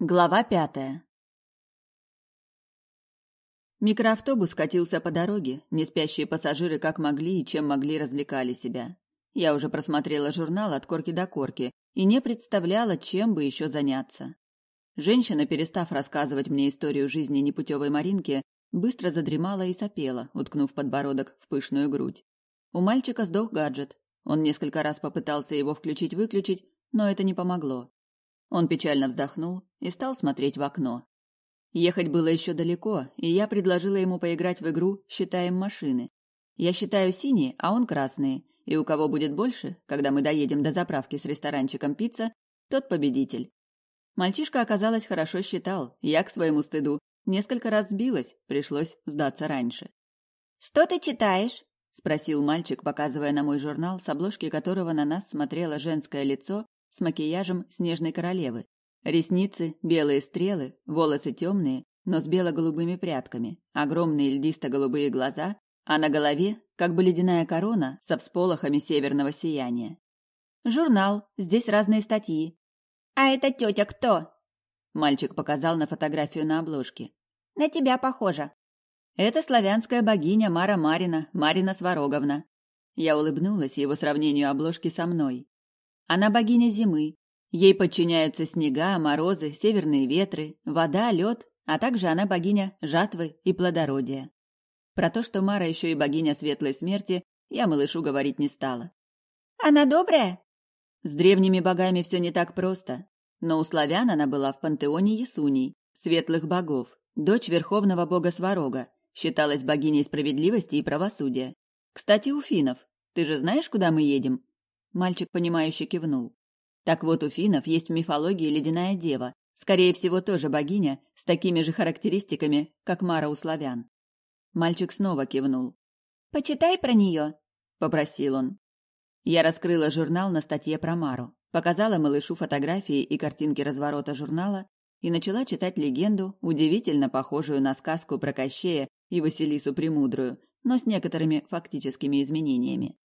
Глава пятая Микроавтобус катился по дороге, неспящие пассажиры как могли и чем могли развлекали себя. Я уже просмотрела журнал от корки до корки и не представляла, чем бы еще заняться. Женщина, перестав рассказывать мне историю жизни непутевой Маринки, быстро задремала и сопела, уткнув подбородок в пышную грудь. У мальчика сдох гаджет. Он несколько раз попытался его включить-выключить, но это не помогло. Он печально вздохнул и стал смотреть в окно. Ехать было еще далеко, и я предложила ему поиграть в игру «Считаем машины». Я считаю синие, а он красные, и у кого будет больше, когда мы доедем до заправки с ресторанчиком пицца, тот победитель. Мальчишка, оказалось, хорошо считал, я, к своему стыду, несколько раз сбилась, пришлось сдаться раньше. «Что ты читаешь?» — спросил мальчик, показывая на мой журнал, с обложки которого на нас смотрело женское лицо с макияжем снежной королевы. Ресницы, белые стрелы, волосы темные, но с бело-голубыми прядками, огромные льдисто-голубые глаза, а на голове как бы ледяная корона со всполохами северного сияния. «Журнал, здесь разные статьи». «А эта тетя кто?» Мальчик показал на фотографию на обложке. «На тебя похожа». «Это славянская богиня Мара Марина, Марина Свароговна». Я улыбнулась его сравнению обложки со мной. Она богиня зимы. Ей подчиняются снега, морозы, северные ветры, вода, лед, а также она богиня жатвы и плодородия. Про то, что Мара еще и богиня светлой смерти, я малышу говорить не стала. «Она добрая?» С древними богами все не так просто. Но у славян она была в пантеоне Ясуней, светлых богов, дочь верховного бога Сварога, считалась богиней справедливости и правосудия. Кстати, у финнов. Ты же знаешь, куда мы едем? Мальчик, понимающе кивнул. Так вот, у финнов есть в мифологии ледяная дева, скорее всего, тоже богиня, с такими же характеристиками, как Мара у славян. Мальчик снова кивнул. «Почитай про нее», — попросил он. Я раскрыла журнал на статье про Мару, показала малышу фотографии и картинки разворота журнала и начала читать легенду, удивительно похожую на сказку про Кощея и Василису Премудрую, но с некоторыми фактическими изменениями.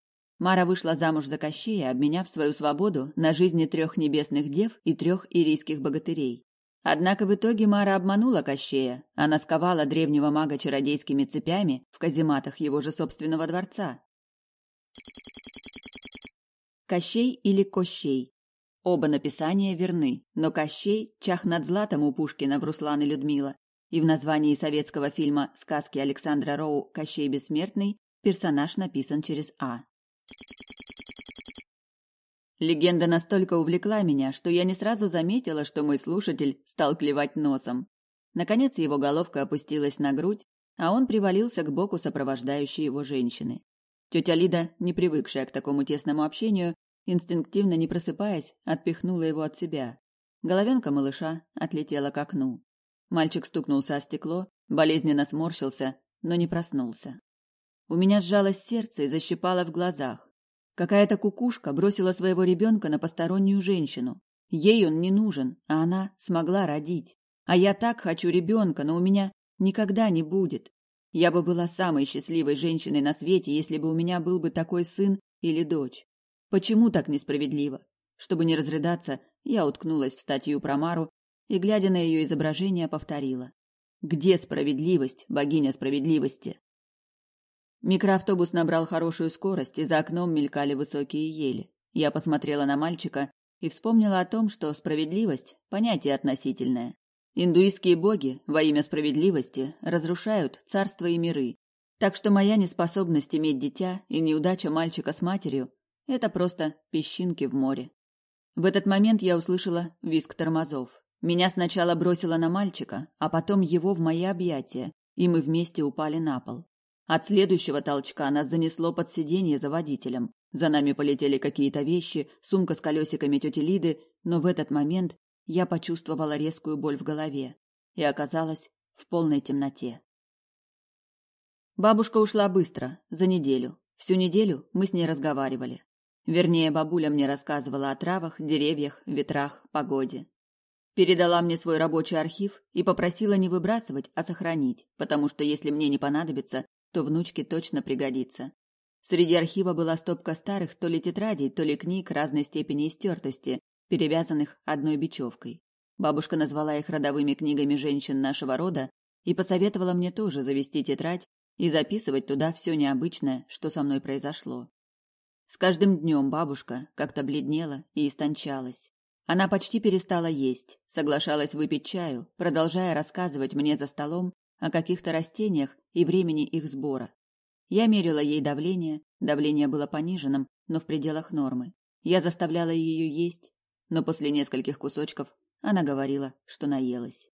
Мара вышла замуж за Кощея, обменяв свою свободу на жизни трех небесных дев и трех ирийских богатырей. Однако в итоге Мара обманула Кощея, она сковала древнего мага чародейскими цепями в казематах его же собственного дворца. Кощей или Кощей. Оба написания верны, но Кощей чах над златом у Пушкина в Руслан и Людмила, и в названии советского фильма «Сказки Александра Роу. Кощей бессмертный» персонаж написан через «А». Легенда настолько увлекла меня, что я не сразу заметила, что мой слушатель стал клевать носом. Наконец его головка опустилась на грудь, а он привалился к боку сопровождающей его женщины. Тетя Лида, не привыкшая к такому тесному общению, инстинктивно не просыпаясь, отпихнула его от себя. Головенка малыша отлетела к окну. Мальчик стукнулся о стекло, болезненно сморщился, но не проснулся. У меня сжалось сердце и защипало в глазах. Какая-то кукушка бросила своего ребенка на постороннюю женщину. Ей он не нужен, а она смогла родить. А я так хочу ребенка, но у меня никогда не будет. Я бы была самой счастливой женщиной на свете, если бы у меня был бы такой сын или дочь. Почему так несправедливо? Чтобы не разрыдаться, я уткнулась в статью про Мару и, глядя на ее изображение, повторила. Где справедливость, богиня справедливости? Микроавтобус набрал хорошую скорость, и за окном мелькали высокие ели. Я посмотрела на мальчика и вспомнила о том, что справедливость – понятие относительное. Индуистские боги во имя справедливости разрушают царства и миры. Так что моя неспособность иметь дитя и неудача мальчика с матерью – это просто песчинки в море. В этот момент я услышала визг тормозов. Меня сначала бросило на мальчика, а потом его в мои объятия, и мы вместе упали на пол. От следующего толчка нас занесло под сиденье за водителем. За нами полетели какие-то вещи, сумка с колесиками тети Лиды, но в этот момент я почувствовала резкую боль в голове и оказалась в полной темноте. Бабушка ушла быстро, за неделю. Всю неделю мы с ней разговаривали. Вернее, бабуля мне рассказывала о травах, деревьях, ветрах, погоде. Передала мне свой рабочий архив и попросила не выбрасывать, а сохранить, потому что если мне не понадобится, то внучке точно пригодится. Среди архива была стопка старых то ли тетрадей, то ли книг разной степени истертости, перевязанных одной бечевкой. Бабушка назвала их родовыми книгами женщин нашего рода и посоветовала мне тоже завести тетрадь и записывать туда все необычное, что со мной произошло. С каждым днем бабушка как-то бледнела и истончалась. Она почти перестала есть, соглашалась выпить чаю, продолжая рассказывать мне за столом о каких-то растениях и времени их сбора. Я мерила ей давление, давление было пониженным, но в пределах нормы. Я заставляла ее есть, но после нескольких кусочков она говорила, что наелась.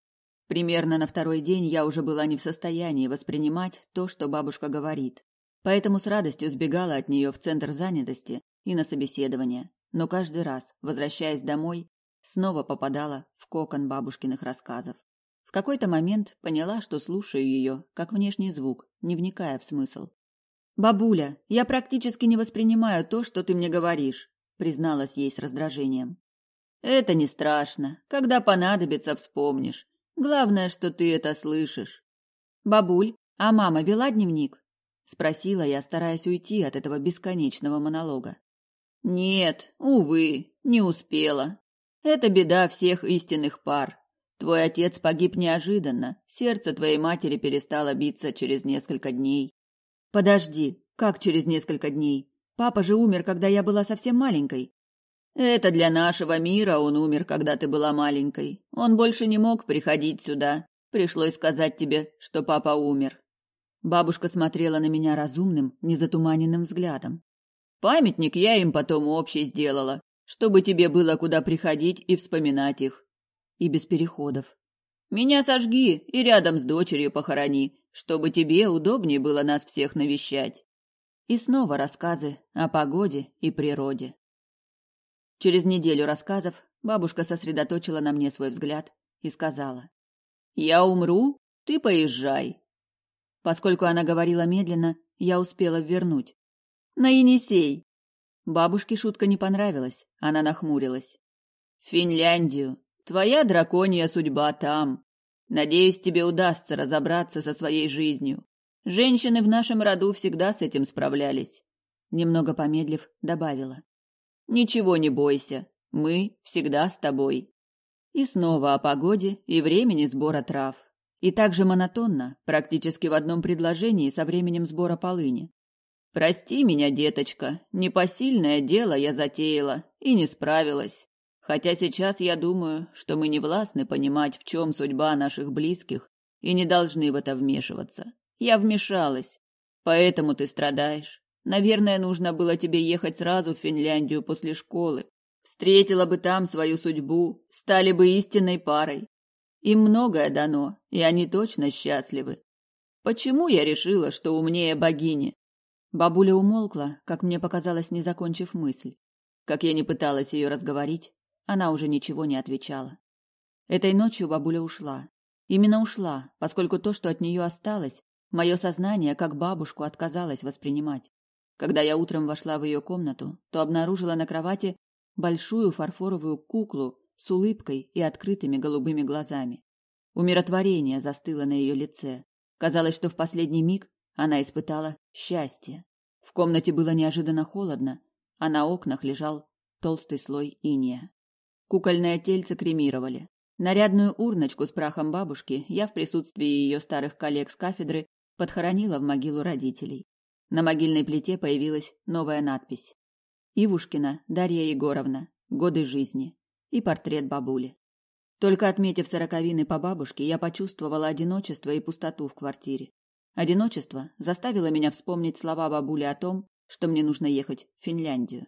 Примерно на второй день я уже была не в состоянии воспринимать то, что бабушка говорит, поэтому с радостью сбегала от нее в центр занятости и на собеседование, но каждый раз, возвращаясь домой, снова попадала в кокон бабушкиных рассказов. В какой-то момент поняла, что слушаю ее, как внешний звук, не вникая в смысл. «Бабуля, я практически не воспринимаю то, что ты мне говоришь», призналась ей с раздражением. «Это не страшно. Когда понадобится, вспомнишь. Главное, что ты это слышишь. Бабуль, а мама вела дневник? спросила я, стараясь уйти от этого бесконечного монолога. Нет, увы, не успела. Это беда всех истинных пар. Твой отец погиб неожиданно. Сердце твоей матери перестало биться через несколько дней. Подожди, как через несколько дней? Папа же умер, когда я была совсем маленькой. Это для нашего мира он умер, когда ты была маленькой. Он больше не мог приходить сюда. Пришлось сказать тебе, что папа умер. Бабушка смотрела на меня разумным, незатуманенным взглядом. Памятник я им потом общий сделала, чтобы тебе было куда приходить и вспоминать их. И без переходов. Меня сожги и рядом с дочерью похорони, чтобы тебе удобнее было нас всех навещать. И снова рассказы о погоде и природе. Через неделю рассказов бабушка сосредоточила на мне свой взгляд и сказала. «Я умру, ты поезжай». Поскольку она говорила медленно, я успела вернуть. «На Енисей!» Бабушке шутка не понравилась, она нахмурилась. «В Финляндию. Твоя драконья судьба там. Надеюсь, тебе удастся разобраться со своей жизнью. Женщины в нашем роду всегда с этим справлялись». Немного помедлив, добавила. Ничего не бойся, мы всегда с тобой. И снова о погоде и времени сбора трав. И также монотонно, практически в одном предложении со временем сбора полыни. Прости меня, деточка, непосильное дело я затеяла и не справилась. Хотя сейчас я думаю, что мы не властны понимать, в чем судьба наших близких, и не должны в это вмешиваться. Я вмешалась, поэтому ты страдаешь. Наверное, нужно было тебе ехать сразу в Финляндию после школы. Встретила бы там свою судьбу, стали бы истинной парой. Им многое дано, и они точно счастливы. Почему я решила, что умнее богини? Бабуля умолкла, как мне показалось, не закончив мысль. Как я не пыталась ее разговорить, она уже ничего не отвечала. Этой ночью бабуля ушла. Именно ушла, поскольку то, что от нее осталось, мое сознание, как бабушку, отказалось воспринимать. Когда я утром вошла в ее комнату, то обнаружила на кровати большую фарфоровую куклу с улыбкой и открытыми голубыми глазами. Умиротворение застыло на ее лице. Казалось, что в последний миг она испытала счастье. В комнате было неожиданно холодно, а на окнах лежал толстый слой иния. Кукольное тельце кремировали. Нарядную урночку с прахом бабушки я в присутствии ее старых коллег с кафедры подхоронила в могилу родителей. На могильной плите появилась новая надпись. Ивушкина Дарья Егоровна. Годы жизни. И портрет бабули. Только отметив сороковины по бабушке, я почувствовала одиночество и пустоту в квартире. Одиночество заставило меня вспомнить слова бабули о том, что мне нужно ехать в Финляндию.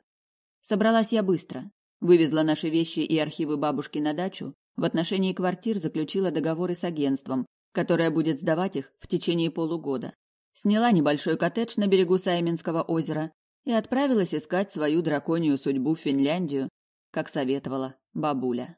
Собралась я быстро. Вывезла наши вещи и архивы бабушки на дачу, в отношении квартир заключила договоры с агентством, которое будет сдавать их в течение полугода сняла небольшой коттедж на берегу Сайминского озера и отправилась искать свою драконью судьбу в Финляндию, как советовала бабуля.